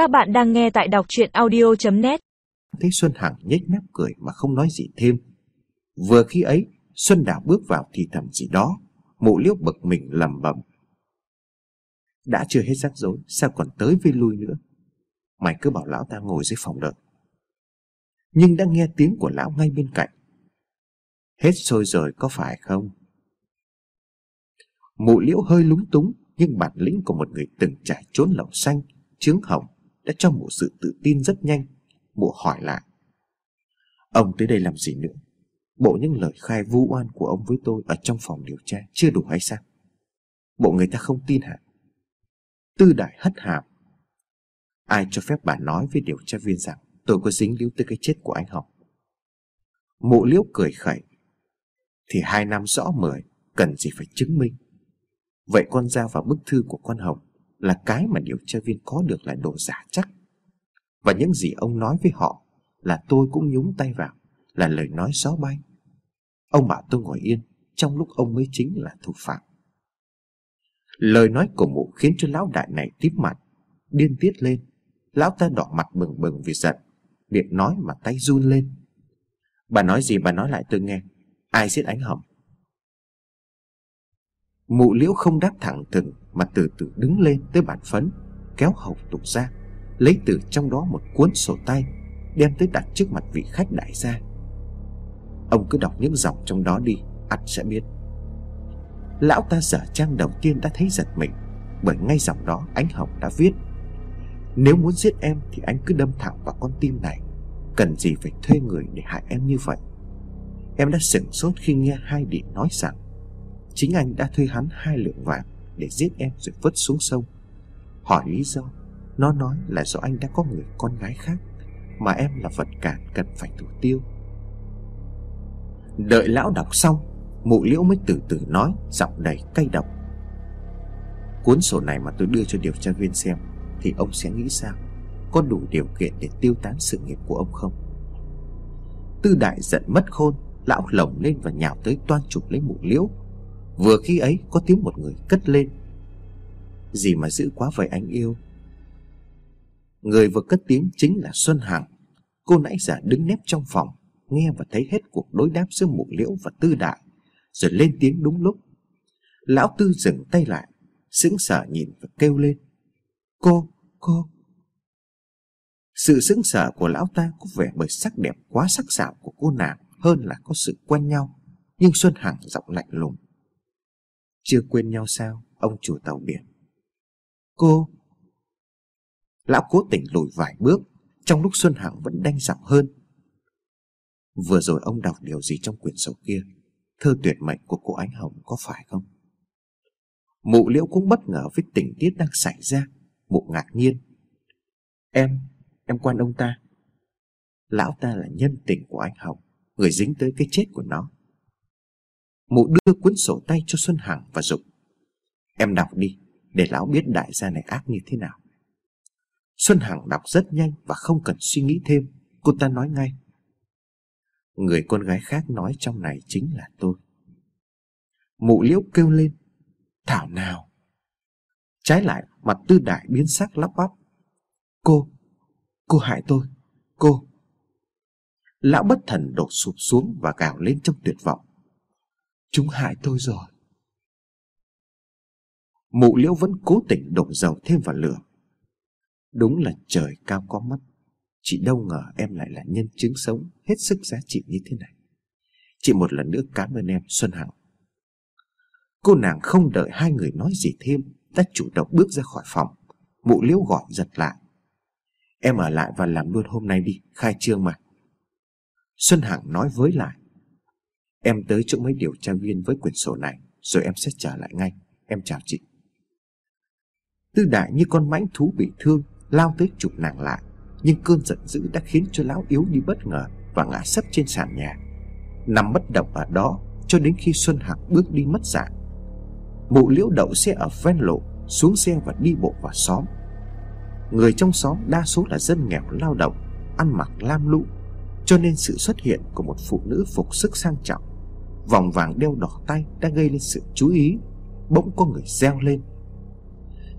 Các bạn đang nghe tại đọc chuyện audio.net Thấy Xuân Hằng nhếch mép cười mà không nói gì thêm. Vừa khi ấy, Xuân Đào bước vào thì thầm gì đó, Mụ liễu bực mình lầm bầm Đã chưa hết rắc rối, Sao còn tới với lui nữa? Mày cứ bảo lão ta ngồi dưới phòng đợi. Nhưng đã nghe tiếng của lão ngay bên cạnh. Hết sôi rồi có phải không? Mụ liễu hơi lúng túng, Nhưng bản lĩnh của một người từng trải trốn lẩu xanh Trướng hồng đã cho mụ sự tự tin rất nhanh. Mụ hỏi lại. Ông tới đây làm gì nữa? Bộ những lời khai vu oan của ông với tôi Ở trong phòng điều tra chưa đủ hay sao? Bộ người ta không tin hả? Tư đại hất hàm. Ai cho phép bà nói với điều tra viên rằng Tôi có dính líu tới cái chết của anh Hồng Mụ liễu cười khẩy. Thì hai năm rõ mười, Cần gì phải chứng minh? Vậy con dao và bức thư của con Hồng. Là cái mà điều tra viên có được là đồ giả chắc. Và những gì ông nói với họ Là tôi cũng nhúng tay vào, Là lời nói gió bay. Ông bảo tôi ngồi yên, Trong lúc ông mới chính là thủ phạm. Lời nói của mụ khiến cho lão đại này tím mặt, Điên tiết lên. Lão ta đỏ mặt bừng bừng vì giận, Miệng nói mà tay run lên. Bà nói gì bà nói lại tôi nghe, Ai giết ánh hồng Mụ liễu không đáp thẳng thừng, Mà từ từ đứng lên tới bàn phấn, Kéo hầu tục ra, Lấy từ trong đó một cuốn sổ tay, Đem tới đặt trước mặt vị khách đại gia. Ông cứ đọc những dòng trong đó đi ắt sẽ biết. Lão ta dở trang đầu tiên đã thấy giật mình, Bởi ngay dòng đó ánh hồng đã viết, Nếu muốn giết em Thì anh cứ đâm thẳng vào con tim này, Cần gì phải thuê người để hại em như vậy? Em đã sửng sốt khi nghe hai điện nói rằng Chính anh đã thuê hắn hai lượng vàng Để giết em rồi vứt xuống sông. Hỏi lý do, Nó nói là do anh đã có người con gái khác Mà em là vật cản cần phải thủ tiêu. Đợi lão đọc xong, Mụ liễu mới từ từ nói, Giọng đầy cay độc. Cuốn sổ này mà tôi đưa cho điều tra viên xem, Thì ông sẽ nghĩ sao? Có đủ điều kiện để tiêu tán sự nghiệp của ông không? Tư đại giận mất khôn, Lão lồng lên và nhào tới toan chụp lấy mụ liễu. Vừa khi ấy có tiếng một người cất lên. Gì mà dữ quá vậy anh yêu? Người vừa cất tiếng chính là Xuân Hằng. Cô nãy giờ đứng nép trong phòng Nghe và thấy hết cuộc đối đáp giữa mụ liễu và tư đại Rồi lên tiếng đúng lúc. Lão tư dừng tay lại Sững sờ nhìn và kêu lên. Cô, cô. Sự sững sờ của lão ta có vẻ bởi sắc đẹp quá sắc sảo của cô nàng Hơn là có sự quen nhau Nhưng Xuân Hằng giọng lạnh lùng chưa quên nhau sao Ông chủ tàu biển? Cô! Lão cố tình lùi vài bước Trong lúc Xuân Hằng vẫn đanh giọng hơn. Vừa rồi ông đọc điều gì trong quyển sổ kia? Thơ tuyệt mệnh của cô Ánh Hồng có phải không? Mụ liễu cũng bất ngờ với tình tiết đang xảy ra. Mụ ngạc nhiên. Em, em quan ông ta. Lão ta là nhân tình của anh Hồng Người dính tới cái chết của nó. Mụ đưa cuốn sổ tay cho Xuân Hằng và dục, Em đọc đi, Để lão biết đại gia này ác như thế nào. Xuân Hằng đọc rất nhanh Và không cần suy nghĩ thêm. Cô ta nói ngay, Người con gái khác nói trong này chính là tôi. Mụ liễu kêu lên, Thảo nào? Trái lại, mặt tư đại biến sắc lắp bắp, Cô Cô hại tôi, Cô. Lão bất thần đổ sụp xuống và gào lên trong tuyệt vọng. Chúng hại tôi rồi. Mụ liễu vẫn cố tình đổ dầu thêm vào lửa. Đúng là trời cao có mắt, Chị đâu ngờ em lại là nhân chứng sống Hết sức giá trị như thế này. Chị một lần nữa cảm ơn em, Xuân Hằng. Cô nàng không đợi hai người nói gì thêm, Đã chủ động bước ra khỏi phòng. Mụ liễu gọi giật lại. Em ở lại và làm luôn hôm nay đi, Khai trương mà. Xuân Hằng nói với lại. Em tới chỗ mấy điều tra viên với quyển sổ này, Rồi em sẽ trả lại ngay. Em chào chị. Tư đại như con mãnh thú bị thương, Lao tới chụp nàng lại. Nhưng cơn giận dữ đã khiến cho lão yếu đi bất ngờ Và ngã sấp trên sàn nhà. Nằm bất động ở đó, Cho đến khi Xuân Hạc bước đi mất dạng. Mụ liễu đậu xe ở ven lộ, Xuống xe và đi bộ vào xóm. Người trong xóm đa số là dân nghèo lao động, Ăn mặc lam lũ. Cho nên sự xuất hiện của một phụ nữ phục sức sang trọng Vòng vàng đeo đỏ tay đã gây lên sự chú ý. Bỗng có người reo lên.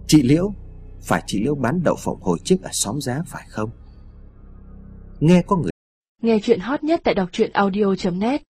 Chị Liễu, Phải chị Liễu bán đậu phộng hồi trước ở xóm giá, phải không? Nghe có người Nghe chuyện hot nhất tại đọc truyện audio.net